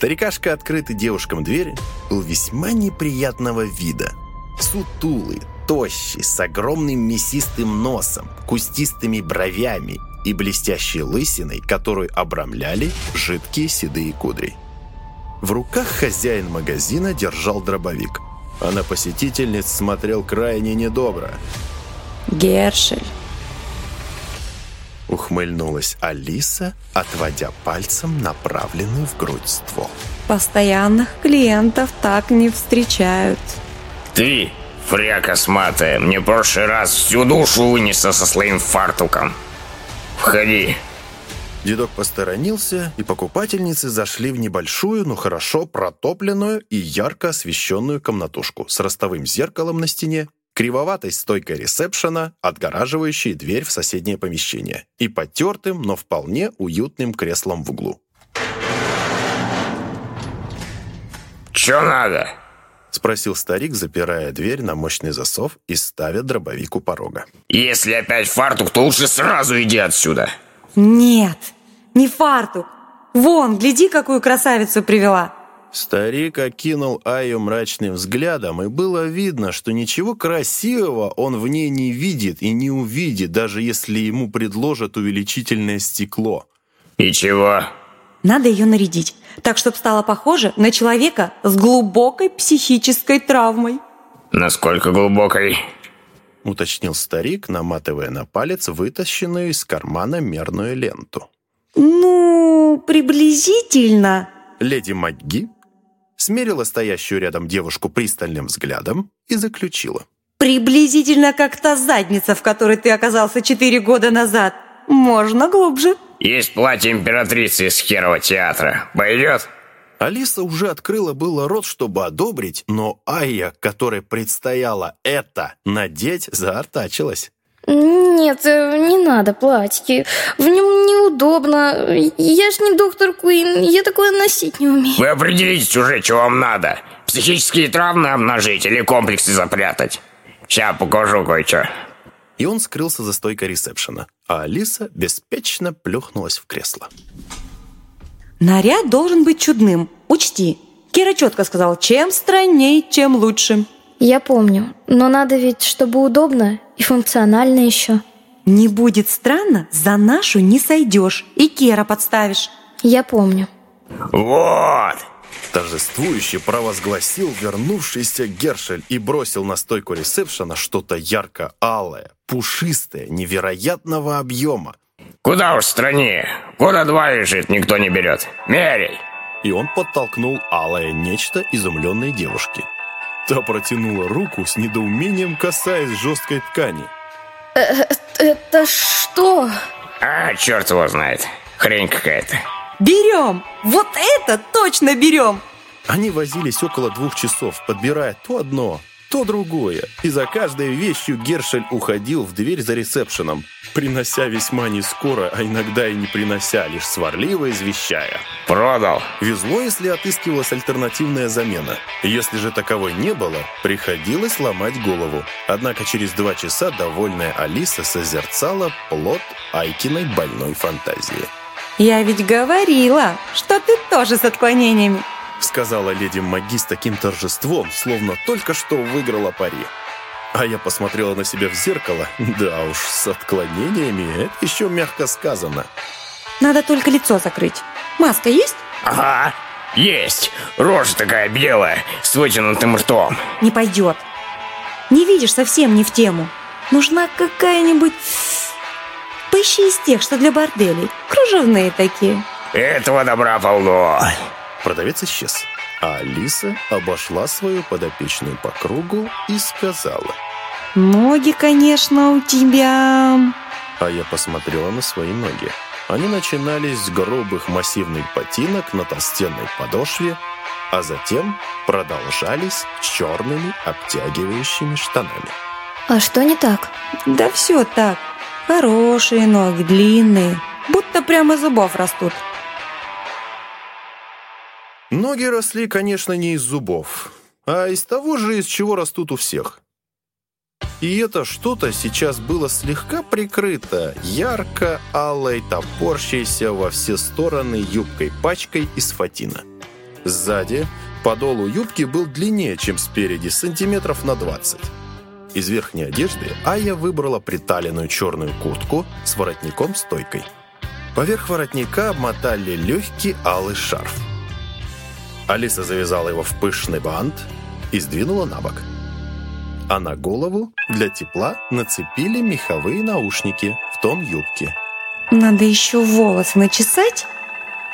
Старикашка, открытый девушкам дверь, был весьма неприятного вида. Сутулый, тощий, с огромным мясистым носом, кустистыми бровями и блестящей лысиной, которую обрамляли жидкие седые кудри. В руках хозяин магазина держал дробовик, а на посетительниц смотрел крайне недобро. Гершель. Ухмыльнулась Алиса, отводя пальцем направленный в грудь ствол. Постоянных клиентов так не встречают. Ты, фря косматая, мне в прошлый раз всю душу вынесла со своим фартуком. Входи. Дедок посторонился, и покупательницы зашли в небольшую, но хорошо протопленную и ярко освещенную комнатушку с ростовым зеркалом на стене, кривоватой стойкой ресепшена, отгораживающей дверь в соседнее помещение, и потертым, но вполне уютным креслом в углу. Чё надо? — спросил старик, запирая дверь на мощный засов и ставя дробовик у порога. Если опять фартук, то лучше сразу иди отсюда. Нет, не фартук. Вон, гляди, какую красавицу привела. Старик окинул Аю мрачным взглядом, и было видно, что ничего красивого он в ней не видит и не увидит, даже если ему предложат увеличительное стекло. И чего? Надо ее нарядить, так, чтобы стала похожа на человека с глубокой психической травмой. Насколько глубокой? Уточнил старик, наматывая на палец вытащенную из кармана мерную ленту. Ну, приблизительно. Леди МакГи смерила стоящую рядом девушку пристальным взглядом и заключила. Приблизительно как та задница, в которой ты оказался четыре года назад. Можно глубже. Есть платье императрицы из Херова театра. Пойдет? Алиса уже открыла было рот, чтобы одобрить, но Айя, которой предстояло это надеть, заортачилась. Нет, э, не надо платье. В нем неудобно. Я ж не доктор Куин, я такое носить не умею. Вы определитесь уже, что вам надо. Психические травмы обнажить или комплексы запрятать. Сейчас покажу кое-что. И он скрылся за стойкой ресепшена, а Алиса беспечно плюхнулась в кресло. Наряд должен быть чудным. Учти, Кира четко сказал, чем странней, тем лучше. Я помню, но надо ведь, чтобы удобно и функционально еще. Не будет странно, за нашу не сойдешь и Кера подставишь. Я помню. Вот! Торжествующе провозгласил вернувшийся Гершель и бросил на стойку ресепшена что-то ярко-алое, пушистое, невероятного объема. Куда уж стране? Года два лежит, никто не берет. Мерей! И он подтолкнул алое нечто изумленной девушки. Та протянула руку с недоумением, касаясь жесткой ткани. Э, это что? А, черт его знает. Хрень какая-то. Берем! Вот это точно берем! Они возились около двух часов, подбирая то одно, то другое. И за каждой вещью Гершель уходил в дверь за ресепшеном, принося весьма не скоро, а иногда и не принося, лишь сварливо извещая. Продал. Везло, если отыскивалась альтернативная замена. Если же таковой не было, приходилось ломать голову. Однако через два часа довольная Алиса созерцала плод Айкиной больной фантазии. Я ведь говорила, что ты тоже с отклонениями. Сказала леди Маги с таким торжеством, словно только что выиграла пари. А я посмотрела на себя в зеркало. Да уж, с отклонениями это еще мягко сказано. Надо только лицо закрыть. Маска есть? Ага, есть. Рожа такая белая, с вытянутым ртом. Не пойдет. Не видишь, совсем не в тему. Нужна какая-нибудь... Поищи из тех, что для борделей. Кружевные такие. Этого добра полно. Продавец исчез. А Алиса обошла свою подопечную по кругу и сказала. Ноги, конечно, у тебя... А я посмотрела на свои ноги. Они начинались с грубых массивных ботинок на толстенной подошве, а затем продолжались черными обтягивающими штанами. А что не так? Да все так. Хорошие ноги, длинные, будто прямо из зубов растут. Ноги росли, конечно, не из зубов, а из того же, из чего растут у всех. И это что-то сейчас было слегка прикрыто ярко-алой, топорщейся во все стороны юбкой-пачкой из фатина. Сзади подол у юбки был длиннее, чем спереди, сантиметров на 20. Из верхней одежды Ая выбрала приталенную черную куртку с воротником-стойкой. Поверх воротника обмотали легкий алый шарф. Алиса завязала его в пышный бант и сдвинула на бок. А на голову для тепла нацепили меховые наушники в тон юбки. Надо еще волосы начесать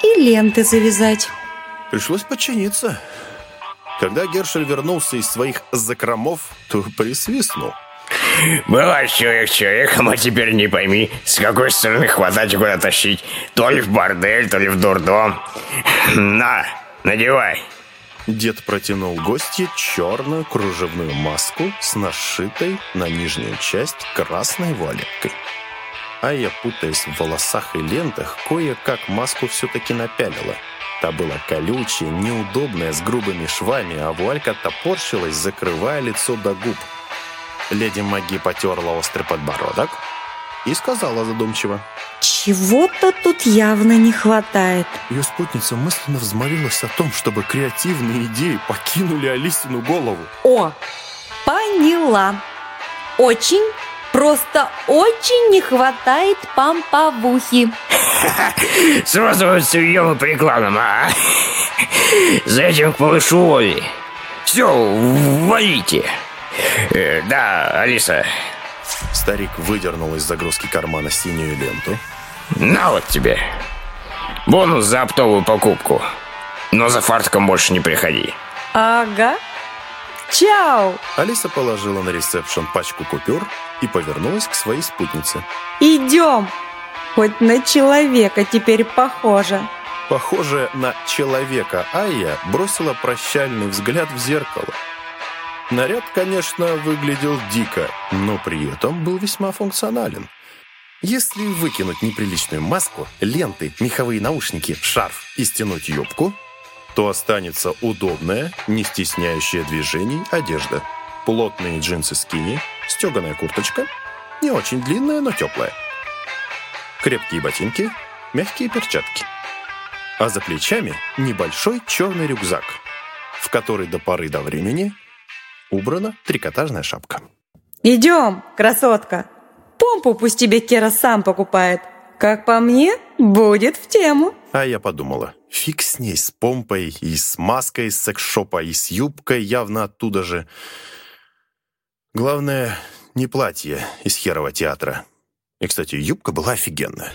и ленты завязать. Пришлось подчиниться. Когда Гершель вернулся из своих закромов, то присвистнул. Была человек человеком, а теперь не пойми, с какой стороны хватать и куда тащить. То ли в бордель, то ли в дурдом. На, надевай. Дед протянул гостье черную кружевную маску с нашитой на нижнюю часть красной вуалеткой. А я, путаясь в волосах и лентах, кое-как маску все-таки напялила – Та была колючая, неудобная, с грубыми швами, а вуалька топорщилась, закрывая лицо до губ. Леди Маги потерла острый подбородок и сказала задумчиво. «Чего-то тут явно не хватает». Ее спутница мысленно взмолилась о том, чтобы креативные идеи покинули Алисину голову. «О, поняла. Очень Просто очень не хватает памповухи. Сразу сырьем и прикладом, а? За этим к малышу Оли. Все, валите. Э, да, Алиса. Старик выдернул из загрузки кармана синюю ленту. На вот тебе. Бонус за оптовую покупку. Но за фартком больше не приходи. Ага. Чао! Алиса положила на ресепшн пачку купюр и повернулась к своей спутнице. Идем! Хоть на человека теперь похоже. Похоже на человека Айя бросила прощальный взгляд в зеркало. Наряд, конечно, выглядел дико, но при этом был весьма функционален. Если выкинуть неприличную маску, ленты, меховые наушники, шарф и стянуть юбку, то останется удобная, не стесняющая движений одежда. Плотные джинсы скини, стеганая курточка, не очень длинная, но теплая. Крепкие ботинки, мягкие перчатки. А за плечами небольшой черный рюкзак, в который до поры до времени убрана трикотажная шапка. «Идем, красотка! Помпу пусть тебе Кера сам покупает!» Как по мне, будет в тему. А я подумала, фиг с ней, с помпой, и с маской из секс-шопа, и с юбкой явно оттуда же. Главное, не платье из херова театра. И, кстати, юбка была офигенная.